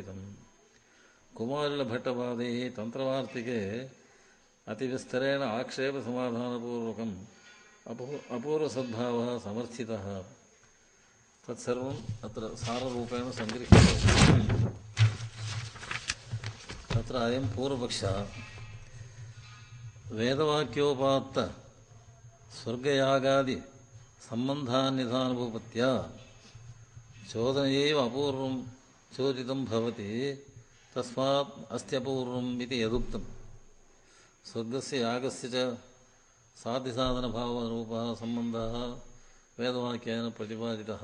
निरूपितम् कुमारिलभट्टपादैः तन्त्रवार्तिके अतिविस्तरेण आक्षेपसमाधानपूर्वकम् अपू अपूर्वसद्भावः समर्थितः तत्सर्वम् अत्र साररूपेण सङ्गृह्यते तत्र अयं पूर्वपक्षः वेदवाक्योपात्त स्वर्गयागादि सम्बन्धान्यधानुभूपत्या चोदनैव अपूर्वं ಚೋದಿತಂ ಭವತಿ ತಸ್ಮಾತ್ ಅಸ್ತ್ಯಪೂರ್ವಂ ಇತಿ ಯದುಕ್ತಂ ಸ್ವರ್ಗಸ್ಯ ಯಾಗಸ್ಯ ಚ ಸಾಧ್ಯಸಾಧನಭಾವರೂಪಃ ಸಂಬಂಧಃ ವೇದವಾಕ್ಯೇನ ಪ್ರತಿಪಾದಿತಃ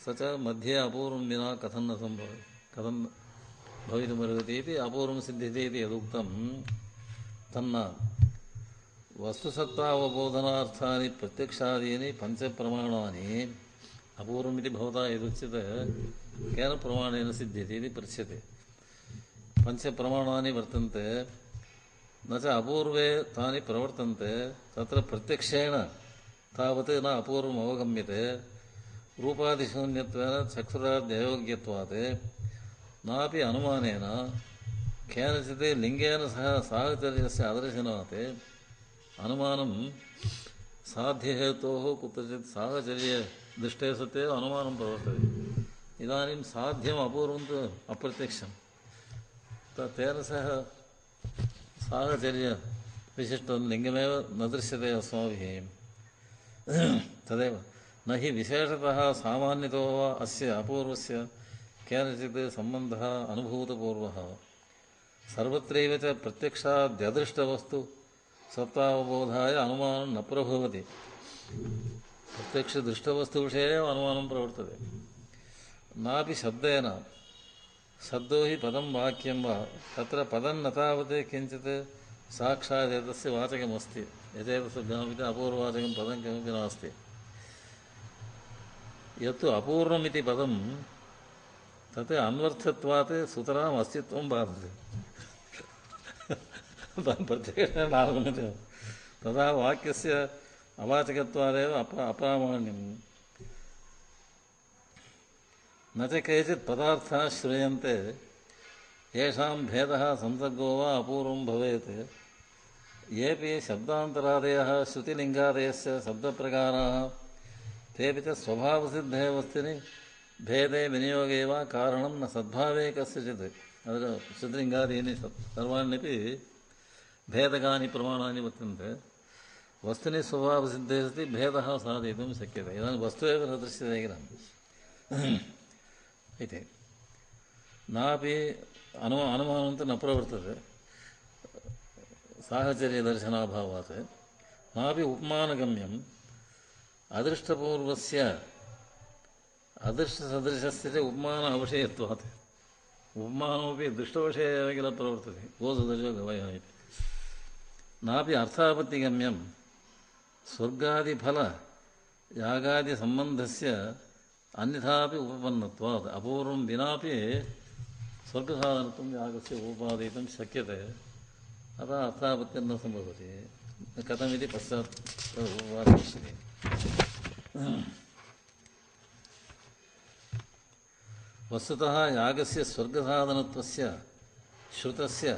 ಸ ಚ ಮಧ್ಯೆ ಅಪೂರ್ವಂ ವಿನಾ ಕಥನ್ನ ಸಂಭವ ಕಥನ್ ಭವಿತುಮರ್ಹತಿ ಇತಿ ಅಪೂರ್ವಂ ಸಿದ್ಧ್ಯತೆ ಇತಿ ಯದುಕ್ತಂ ತನ್ನ ವಸ್ತುಸತ್ತಾವಬೋಧನಾರ್ಥಾನಿ ಪ್ರತ್ಯಕ್ಷಾದೀನಿ ಪಂಚಪ್ರಮಾಣಾನಿ ಅಪೂರ್ವಮಿತಿ ಭವತಾ ಯದುಚ್ಯತೆ ಕೇನ ಪ್ರಮಾಣೇನ ಸಿದ್ಧತೆ ಇದು ಪೃಚ್ಯತೆ ಪಂಚಪ್ರಮಾಣಾನಿ ವರ್ತಂತೆ ನಚ ಅಪೂರ್ವೇ ತಾನಿ ಪ್ರವರ್ತಂತೆ, ತತ್ರ ಪ್ರತ್ಯಕ್ಷೇಣ ತಾವತ್ನ ಅಪೂರ್ವಂ ಅವಗಮ್ಯತೆ, ರೂಪಾದಿಶೂನ್ಯತ್ವೇನ ಚಕ್ಷುರಾರ್ಧ್ಯಯೋಗ್ಯತ್ವಾತ್ ನಾಪಿ ಅನುಮಾನೇನ, ಕೇನಚಿತ್ ಲಿಂಗೇನ ಸಹ ಸಾಹಚರ್ಯಸ್ಯ ಅದರ್ಶನಾತ್ ಅನುಮಾನಂ ಸಾಧ್ಯಹೇತೋಃ ಕುತ್ರಚಿತ್ ಸಾಹಚರ್ಯ ದೃಷ್ಟೇ ಸತ್ಯ ಅನುಮಾನಂ ಪ್ರವರ್ತದೆ. इदानीं साध्यम् अपूर्वं तु अप्रत्यक्षं तेन सह साहचर्यविशिष्टं लिङ्गमेव न दृश्यते अस्माभिः तदेव न हि विशेषतः सामान्यतो वा अस्य अपूर्वस्य केनचित् सम्बन्धः अनुभूतपूर्वः सर्वत्रैव च प्रत्यक्षाद्यदृष्टवस्तु सत्तावबोधाय अनुमानं न प्रभवति प्रत्यक्षदृष्टवस्तुविषये एव अनुमानं प्रवर्तते नापि शब्देन शब्दो हि पदं वाक्यं वा तत्र पदं न तावत् किञ्चित् साक्षादेतस्य वाचकमस्ति यथेतसुज्ञामिति अपूर्ववाचकं पदं किमपि नास्ति यत्तु अपूर्वमिति पदं तत् अन्वर्थत्वात् सुतराम् अस्तित्वं बाधते प्रत्यक्षेण नागम्यते तदा वाक्यस्य अवाचकत्वादेव अप अप्रामाण्यम् न च केचित् पदार्थाः श्रूयन्ते। येषां भेदः संसर्गो वा अपूर्वं भवेत्। येऽपि शब्दान्तरादयः, श्रुतिलिङ्गादयस्य शब्दप्रकाराः, तेऽपि च स्वभावसिद्धे वस्तुनि भेदे विनियोगे वा कारणं न सद्भावे कस्यचित्। अत्र श्रुतिलिङ्गादीनि सर्वाण्यपि भेदकानि प्रमाणानि वर्तन्ते। वस्तुनि स्वभावसिद्धे सति भेदः साधयितुं शक्यते। इदानीं वस्तु एव न दृश्यते किल? ಐತೆ ನಾಪಿ ಅನುಮ ಅನುಮಾನಂತ ಬರ್ತದೆ. ಸಾಹಚರ್ಯ ದರ್ಶನಾಭಾವಾತ್ ನಾಪಿ ಉಪಮಾನಗಮ್ಯಂ. ಅದೃಷ್ಟಪೂರ್ವಸ್ಯ ಅದೃಷ್ಟಸದೃಶಸ್ಯ ಉಪಮಾನ ಅವಶೇಯತ್ವಾತ್ ಉಪಮಾನವೇ ದೃಷ್ಟವಿಷಯವಾಗಿಲ್ಲ ಪ್ರವರ್ತದೆ ಗೋಸದೃಶೋ ಗವಯ ಇತಿ ನಾಪಿ ಅರ್ಥಾಪತ್ತಿಗಮ್ಯಂ. ಸ್ವರ್ಗಾದಿಫಲ ಯಾಗಾದಿಸಂಬಂಧಸ್ಯ ಅನ್ಯಥಾಪಿ ಉಪಪನ್ನತ್ವಾದ ಅಪೂರ್ವಂ ದಿನಾಪಿ ಸ್ವರ್ಗಸಾಧನತ್ವಂ ಯಾಗಸ್ಯ ಉಪಾದಯಿತುಂ ಶಕ್ಯತೆ ಅಥವಾ ಅರ್ಥಾಪತ್ಯನ್ನ ಸಂಭವತಿ ಕಥಮಿತಿ ಪಶ್ಚಾತ್ ವಾರ್ತಿಷ್ಯತೆ ವಸ್ತುತಃ ಯಾಗಸ್ಯ ಸ್ವರ್ಗಸಾಧನತ್ವಸ್ಯ ಶ್ರುತಸ್ಯ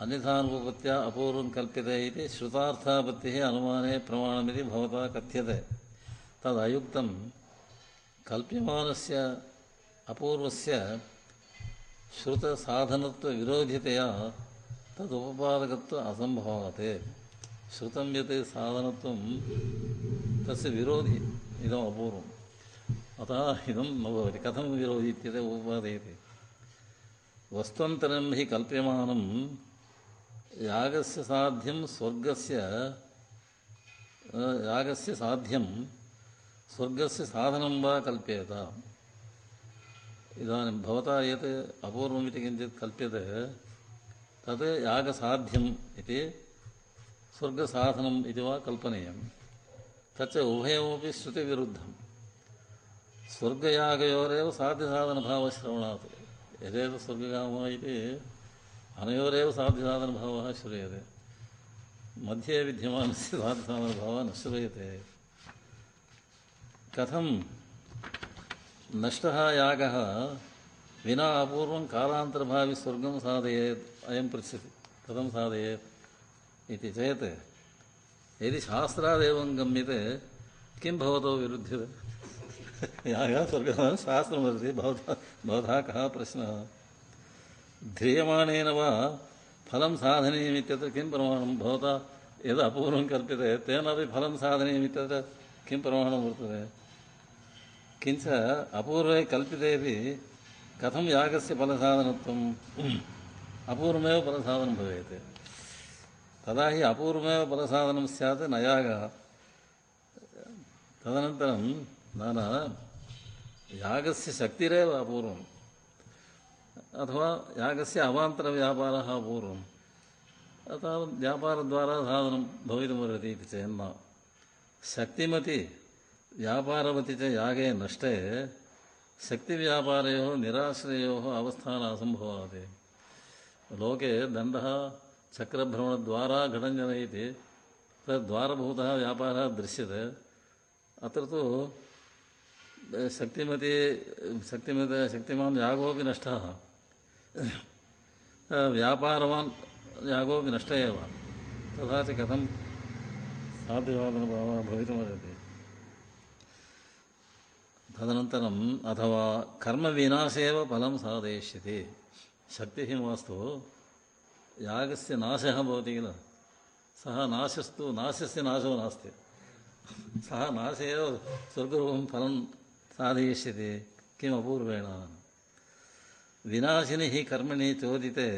ಅನ್ಯಥಾನುಪತ್ಯ ಅಪೂರ್ವಂ ಕಲ್ಪ್ಯತೆ ಇದೆ ಶ್ರುತಾರ್ಥಾಪತ್ತಿ ಅನುಮಾನೇ ಪ್ರಮಾಣಮಿತಿ ಭವತಾ ಕಥ್ಯತೆ ತದಯುಕ್ತಂ प्रमाणमिति भवता कथ्यते तदयुक्तं कल्प्यमानस्य अपूर्वस्य श्रुतसाधनत्वविरोधितया तदुपपादकत्व असम्भवात् श्रुतं यत् साधनत्वं तस्य विरोधि इदम् अपूर्वम् अतः इदं न भवति कथं विरोधि इत्यतः उपपादयति वस्त्वन्तरं हि कल्प्यमानं यागस्य साध्यं स्वर्गस्य यागस्य साध्यं స్వర్గస్య సాధనం వా కల్పేత ఇదానీ భవతా యత్ అపూర్వమితి కించిత్ కల్ప్యతే తత్ యాగసాధ్యం ఇది స్వర్గసాధనం ఇది వా కల్పనీయం తచ్చ ఉభయమపి శృతివిరుద్ధం స్వర్గయాగయోరేవ సాధ్యసాధనభావశ్రవణాత్ యథేత స్వర్గగామ ఇది అనయోరేవ సాధ్యసాధనభావ శ్రూయతే మధ్యే విద్యమానస్య సాధ్యసాధనభావ న శ్రూయతే कथं नष्टः यागः विना अपूर्वं कालान्तर्भावि स्वर्गं साधयेत् अयं पृच्छति कथं साधयेत् इति चेत् यदि शास्त्रादेवं गम्यते किं भवतो विरुध्यते यागः स्वर्गः शास्त्रं वदति भवतः भवतः कः प्रश्नः ध्रियमाणेन वा फलं साधनीयमित्यत्र किं प्रमाणं भवता यद् अपूर्वं कल्प्यते तेनापि फलं साधनीयमित्यत्र किं प्रमाणं वर्तते किञ्च अपूर्वे कल्पितेपि कथं यागस्य फलसाधनत्वम् अपूर्वमेव फलसाधनं भवेत् तदा हि अपूर्वमेव फलसाधनं स्यात् न यागः तदनन्तरं न न यागस्य शक्तिरेव अपूर्वम् अथवा यागस्य अवान्तरव्यापारः अपूर्वम् अतः व्यापारद्वारा साधनं भवितुमर्हति इति चेन्न शक्तिमति व्यापारवति यागे नष्टे शक्तिव्यापारयोः निराश्रयोः अवस्थानासम्भवात् लोके दण्डः चक्रभ्रमणद्वारा घटं जनयति व्यापारः दृश्यते अत्र तु शक्तिमती शक्तिमत शक्तिमान् यागोपि नष्टः व्यापारवान् यागोपि नष्ट एव तथा च कथं साध्यवादनभावः भवितुमर्हति ತದನಂತರಂ ಅಥವಾ ಕರ್ಮವಿನಾಶೇವ ಫಲಂ ಸಾಧಯಿಷ್ಯತಿ. ಶಕ್ತಿಃ ಮಾಸ್ತು ಯಾಗಸ್ಯ ನಾಶಃ ಭವತಿ ಕಿಲ ಸಹ ನಾಶಸ್ತು, ನಾಶಸ್ಯ ನಾಶೋ ನಾಸ್ತಿ. ಸಹ ನಾಶೇವ ಸ್ವರ್ಗರೂಪಂ ಫಲಂ ಸಾಧಯಿಷ್ಯತಿ. ಕಿಂ ಅಪೂರ್ವೇಣ ವಿನಾಶಿನಿ ಹಿ ಕರ್ಮಣಿ ಚೋದಿತೆ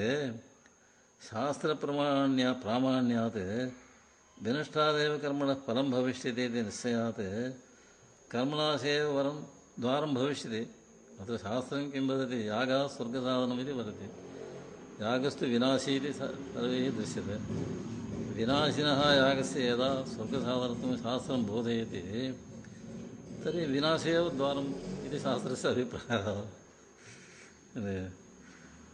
ಶಾಸ್ತ್ರಪ್ರಮಾಣ್ಯ ಪ್ರಾಮಾಣ್ಯಾತ್ ವಿನಷ್ಟಾದೇವ ಕರ್ಮಣ ಫಲಂ ಭವಿಷ್ಯತಿ ನಿಶ್ಚಯಾತ್ भविष्यति इति निश्चयात् कर्मणाशे एव वरं द्वारं भविष्यति अत्र शास्त्रं किं वदति यागः स्वर्गसाधनमिति वदति यागस्तु विनाशी इति सर्वैः दृश्यते विनाशिनः यागस्य यदा स्वर्गसाधनत्वं शास्त्रं बोधयति तर्हि विनाशे एव द्वारम् इति शास्त्रस्य अभिप्रायः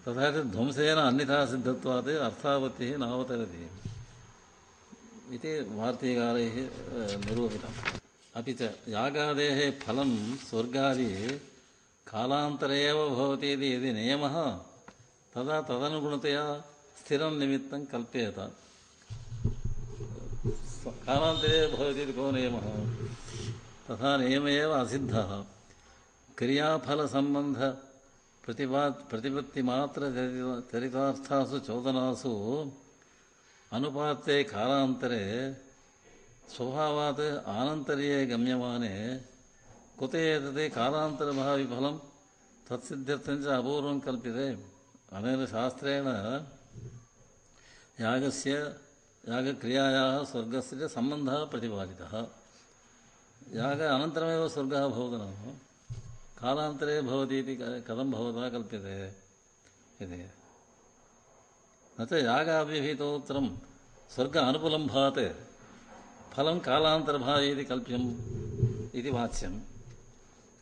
तथा च ध्वंसेन अन्यथा सिद्धत्वात् अर्थापत्तिः नावतरति इति वार्तिकारैः निरूपितम् अपि च यागादेः फलं स्वर्गादि कालान्तरे एव भवति इति यदि नियमः, तदा तदनुगुणतया स्थिरं निमित्तं कल्प्येत। कालान्तरे भवति इति को नियमः? तथा नियम एव असिद्धः। क्रियाफलसम्बन्ध प्रतिपा प्रतिपत्तिमात्र चरितार्थासु चोदनासु अनुपाते कालान्तरे स्वभावात् आनन्तर्ये गम्यमाने कुत एतत् कालान्तरभाविफलं तत्सिद्ध्यर्थं च अपूर्वं कल्प्यते अनेन शास्त्रेण यागस्य यागक्रियायाः स्वर्गस्य च सम्बन्धः प्रतिपादितः याग अनन्तरमेव स्वर्गः भवतु नाम कालान्तरे भवति इति कथं भवता कल्प्यते इति न च यागाभिहितोत्तरं स्वर्ग अनुपलम्भात् ఫలం కాలాంతర్భాయేది కల్ప్యం ఇది వాచ్యం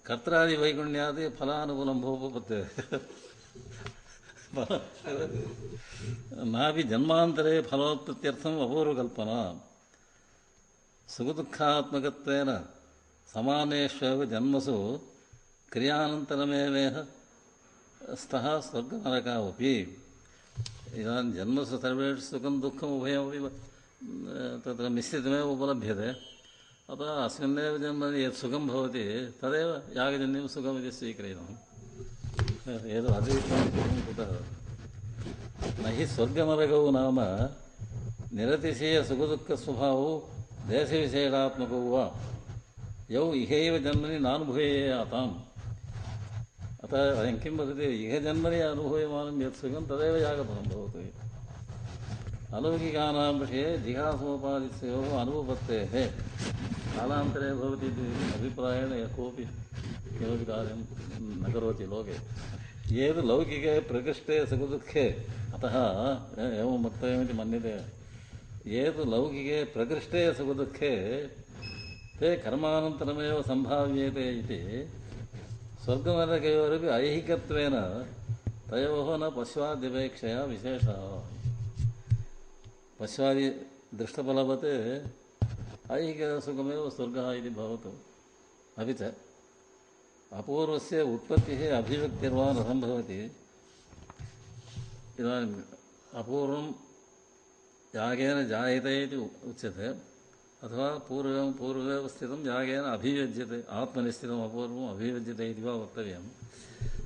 కర్తాది వైగుణ్యాది ఫలానుకూలం భూపత్ నాభి జన్మాంతరే ఫలోత్పత్త్యర్థం అపూర్వకల్పన సుఖదుఃఖాత్మకత్వేన సమానేష్వేవ జన్మసు క్రియానంతరమేవేహ స్థः స్వర్గనరకావపి ఇదాన్ జన్మసు సర్వేషు సుఖం దుఃఖం ఉభయమపి तत्र मिश्रितमेव उपलभ्यते। अतः अस्मिन्नेव जन्मनि यत् सुखं भवति, तदेव यागजन्यं सुखमिति स्वीक्रियते एतद् अतिरिक्तं कुतः न हि स्वर्गनरकौ नाम निरतिशयसुखदुःखस्वभावौ देशविशेषात्मकौ वा। यौ इहैव जन्मनि नानुभूयेयाताम् अतः अयं किं वदति, इह जन्मनि अनुभूयमानं यत् सुखं तदेव यागफलं भवतु। अलौकिकानां विषये जिहासोपादित्योः अनुपपत्तेः कालान्तरे भवति इति अभिप्रायेण यः कोऽपि किमपि कार्यं न करोति लोके ये तु लौकिके प्रकृष्टे सुखदुःखे अतः एवं वक्तव्यमिति मन्यते ये तु लौकिके प्रकृष्टे सुखदुःखे ते कर्मानन्तरमेव सम्भाव्येते इति स्वर्गनरकयोरपि ऐहिकत्वेन तयोः न पश्वाद्यपेक्षया विशेषः पश्वादि दृष्टफलवत् ऐहिकसुखमेव स्वर्गः इति भवतु। अपि च अपूर्वस्य उत्पत्तिः अभिव्यक्तिर्वा न सम्भवति इदानीम् अपूर्वं यागेन जायते इति उच्यते, अथवा पूर्वं पूर्वे स्थितं यागेन अभिव्यज्यते आत्मनि स्थितम् अपूर्वम् अभिव्यज्यते इति वा वक्तव्यं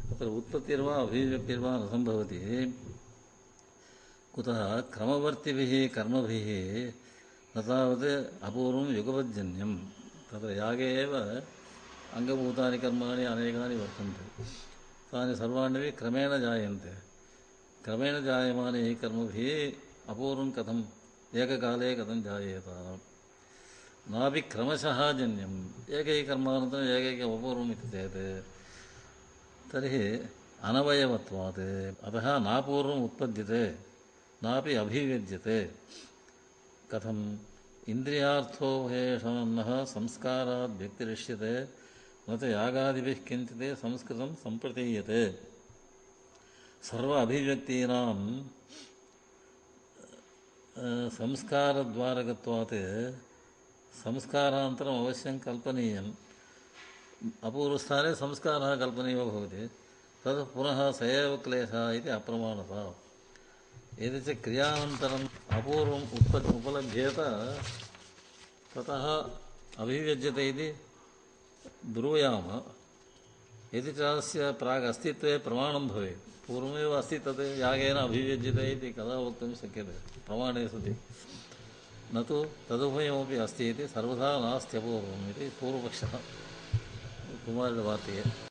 तत्र उत्पत्तिर्वा अभिव्यक्तिर्वा न सम्भवति कुतः क्रमवर्तिभिः कर्मभिः न तावत् अपूर्वं युगपज्जन्यं तत्र यागे एव अङ्गभूतानि कर्माणि अनेकानि वर्तन्ते तानि सर्वाण्यपि क्रमेण जायन्ते क्रमेण जायमानैः कर्मभिः अपूर्वं कथम् एककाले कथं जायेत नापि क्रमशः जन्यम् एकैकर्मानन्तरम् एकैकम् अपूर्वम् इति चेत् तर्हि अनवयवत्वात् अतः नापूर्वम् उत्पद्यते नापि अभिव्यज्यते कथम् इन्द्रियार्थो हेषणः संस्कारात् व्यक्तिरिष्यते, न च यागादिभिः किञ्चित् संस्कृतं सम्प्रतीयते। सर्व अभिव्यक्तीनां संस्कारद्वारकत्वात् संस्कारान्तरम् अवश्यं कल्पनीयम्। अपूर्वस्थाने संस्कारः कल्पनीयो भवति। तद् पुनः स एव क्लेशः इति अप्रमाणता। यदि च क्रियानन्तरम् अपूर्वम् उत्पत् उपलभ्येत ततः अभिव्यज्यते इति ब्रूयाम यदि च अस्य प्राग् अस्तित्वे प्रमाणं भवेत् पूर्वमेव अस्ति तत् यागेन अभिव्यज्यते इति कदा वक्तुं शक्यते प्रमाणे सति न तु तदुभयमपि अस्ति इति सर्वथा नास्त्यपूर्वम् इति पूर्वपक्षः कुमारवार्तिके